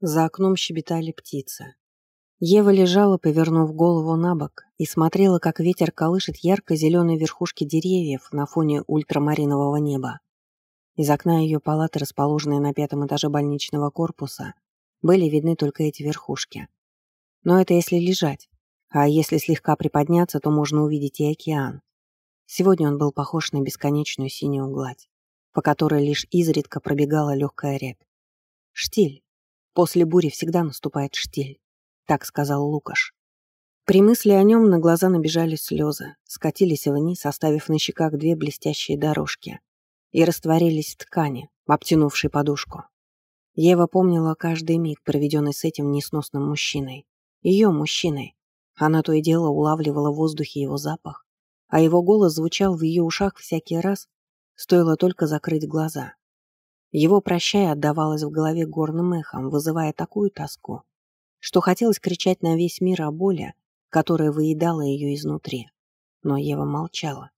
За окном щебетали птицы. Ева лежала, повернув голову на бок, и смотрела, как ветер колышет ярко-зеленые верхушки деревьев на фоне ультрамаринового неба. Из окна ее палаты, расположенной на пятом этаже больничного корпуса, были видны только эти верхушки. Но это если лежать, а если слегка приподняться, то можно увидеть и океан. Сегодня он был похож на бесконечную синюю гладь, по которой лишь изредка пробегала легкая рябь. Штиль. После бури всегда наступает штиль так сказал Лукаш. При мысли о нем на глаза набежали слезы, скатились вниз, оставив на щеках две блестящие дорожки, и растворились в ткани, обтянувшей подушку. Ева помнила каждый миг, проведенный с этим несносным мужчиной. Ее мужчиной. Она то и дело улавливала в воздухе его запах, а его голос звучал в ее ушах всякий раз, стоило только закрыть глаза. Его прощая отдавалось в голове горным эхом, вызывая такую тоску, что хотелось кричать на весь мир о боли, которая выедала ее изнутри. Но Ева молчала.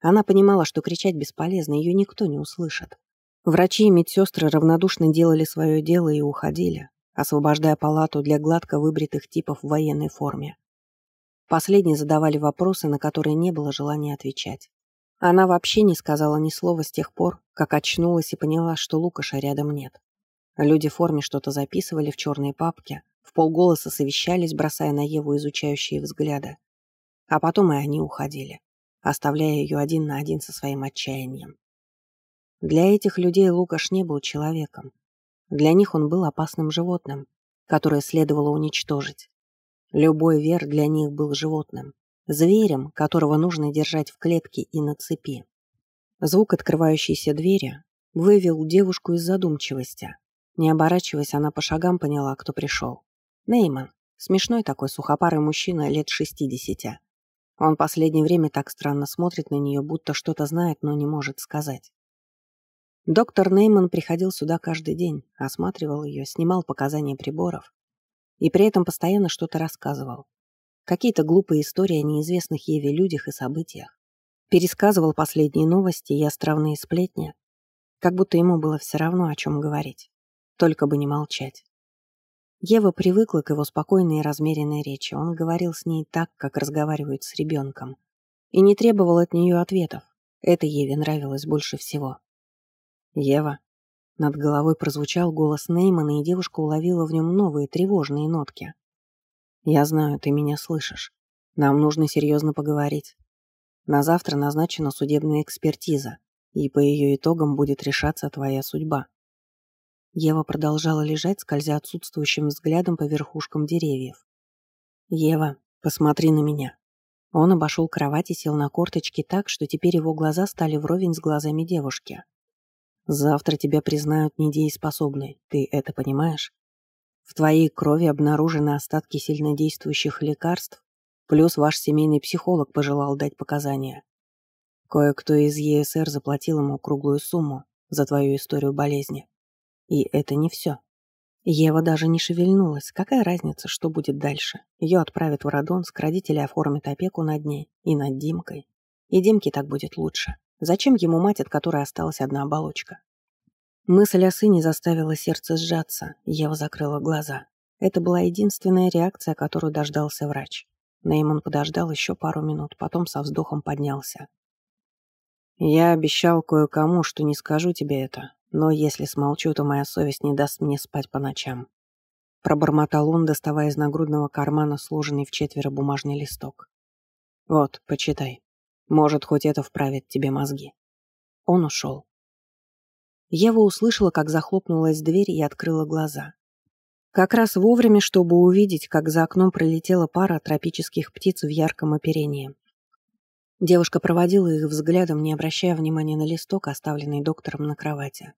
Она понимала, что кричать бесполезно, ее никто не услышит. Врачи и медсестры равнодушно делали свое дело и уходили, освобождая палату для гладко выбритых типов в военной форме. Последние задавали вопросы, на которые не было желания отвечать. Она вообще не сказала ни слова с тех пор, как очнулась и поняла, что Лукаша рядом нет. Люди в форме что-то записывали в черной папке, в полголоса совещались, бросая на Еву изучающие взгляды. А потом и они уходили, оставляя ее один на один со своим отчаянием. Для этих людей Лукаш не был человеком. Для них он был опасным животным, которое следовало уничтожить. Любой вер для них был животным, зверем, которого нужно держать в клетке и на цепи. Звук открывающейся двери вывел девушку из задумчивости. Не оборачиваясь, она по шагам поняла, кто пришел. Нейман. Смешной такой сухопарый мужчина лет шестидесяти. Он последнее время так странно смотрит на нее, будто что-то знает, но не может сказать. Доктор Нейман приходил сюда каждый день, осматривал ее, снимал показания приборов и при этом постоянно что-то рассказывал. Какие-то глупые истории о неизвестных Еве людях и событиях. Пересказывал последние новости и островные сплетни, как будто ему было все равно, о чем говорить. Только бы не молчать. Ева привыкла к его спокойной и размеренной речи. Он говорил с ней так, как разговаривают с ребенком. И не требовал от нее ответов. Это Еве нравилось больше всего. «Ева». Над головой прозвучал голос Неймана, и девушка уловила в нем новые тревожные нотки. «Я знаю, ты меня слышишь. Нам нужно серьезно поговорить. На завтра назначена судебная экспертиза, и по ее итогам будет решаться твоя судьба. Ева продолжала лежать, скользя отсутствующим взглядом по верхушкам деревьев. «Ева, посмотри на меня». Он обошел кровать и сел на корточки так, что теперь его глаза стали вровень с глазами девушки. «Завтра тебя признают недееспособной, ты это понимаешь? В твоей крови обнаружены остатки сильнодействующих лекарств, плюс ваш семейный психолог пожелал дать показания. Кое-кто из ЕСР заплатил ему круглую сумму за твою историю болезни. И это не все. Ева даже не шевельнулась. Какая разница, что будет дальше? Ее отправят в Родонск, родители оформят опеку над ней и над Димкой. И Димке так будет лучше. Зачем ему мать, от которой осталась одна оболочка? Мысль о сыне заставила сердце сжаться. Ева закрыла глаза. Это была единственная реакция, которую дождался врач. Нейман подождал еще пару минут, потом со вздохом поднялся. «Я обещал кое-кому, что не скажу тебе это, но если смолчу, то моя совесть не даст мне спать по ночам. Пробормотал он, доставая из нагрудного кармана сложенный в четверо бумажный листок. Вот, почитай. Может, хоть это вправит тебе мозги. Он ушел. Ева услышала, как захлопнулась дверь и открыла глаза. Как раз вовремя, чтобы увидеть, как за окном пролетела пара тропических птиц в ярком оперении. Девушка проводила их взглядом, не обращая внимания на листок, оставленный доктором на кровати.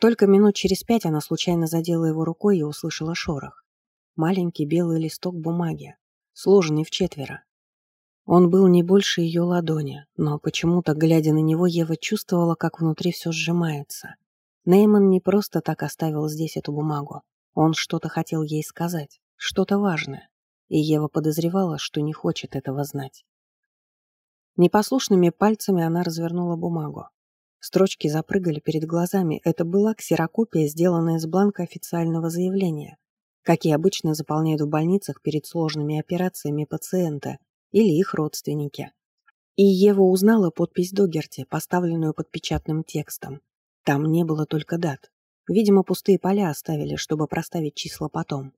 Только минут через пять она случайно задела его рукой и услышала шорох. Маленький белый листок бумаги, сложенный в четверо. Он был не больше ее ладони, но почему-то, глядя на него, Ева чувствовала, как внутри все сжимается. Нейман не просто так оставил здесь эту бумагу. Он что-то хотел ей сказать, что-то важное. И Ева подозревала, что не хочет этого знать. Непослушными пальцами она развернула бумагу. Строчки запрыгали перед глазами. Это была ксерокопия, сделанная с бланка официального заявления, какие обычно заполняют в больницах перед сложными операциями пациента или их родственники. И Ева узнала подпись Догерти, поставленную под печатным текстом. Там не было только дат. Видимо, пустые поля оставили, чтобы проставить числа потом.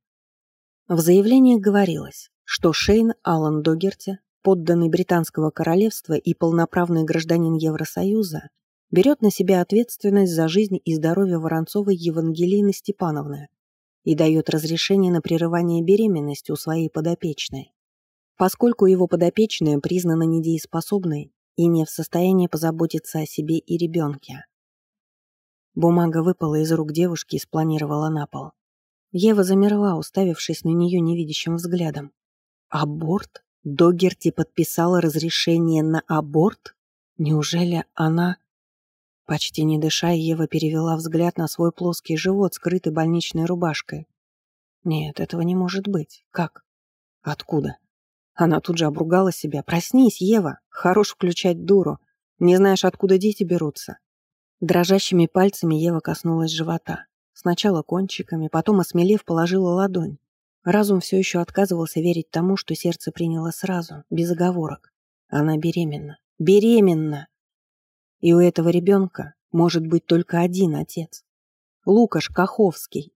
В заявлении говорилось, что Шейн Аллан Догерти, подданный Британского королевства и полноправный гражданин Евросоюза, берет на себя ответственность за жизнь и здоровье Воронцовой Евангелины Степановны и дает разрешение на прерывание беременности у своей подопечной, поскольку его подопечная признана недееспособной и не в состоянии позаботиться о себе и ребенке. Бумага выпала из рук девушки и спланировала на пол. Ева замерла, уставившись на нее невидящим взглядом. Аборт? Догерти подписала разрешение на аборт? Неужели она... Почти не дыша, Ева перевела взгляд на свой плоский живот, скрытый больничной рубашкой. Нет, этого не может быть. Как? Откуда? Она тут же обругала себя. «Проснись, Ева! Хорош включать дуру. Не знаешь, откуда дети берутся?» Дрожащими пальцами Ева коснулась живота. Сначала кончиками, потом, осмелев, положила ладонь. Разум все еще отказывался верить тому, что сердце приняло сразу, без оговорок. Она беременна. Беременна! И у этого ребенка может быть только один отец. Лукаш Каховский.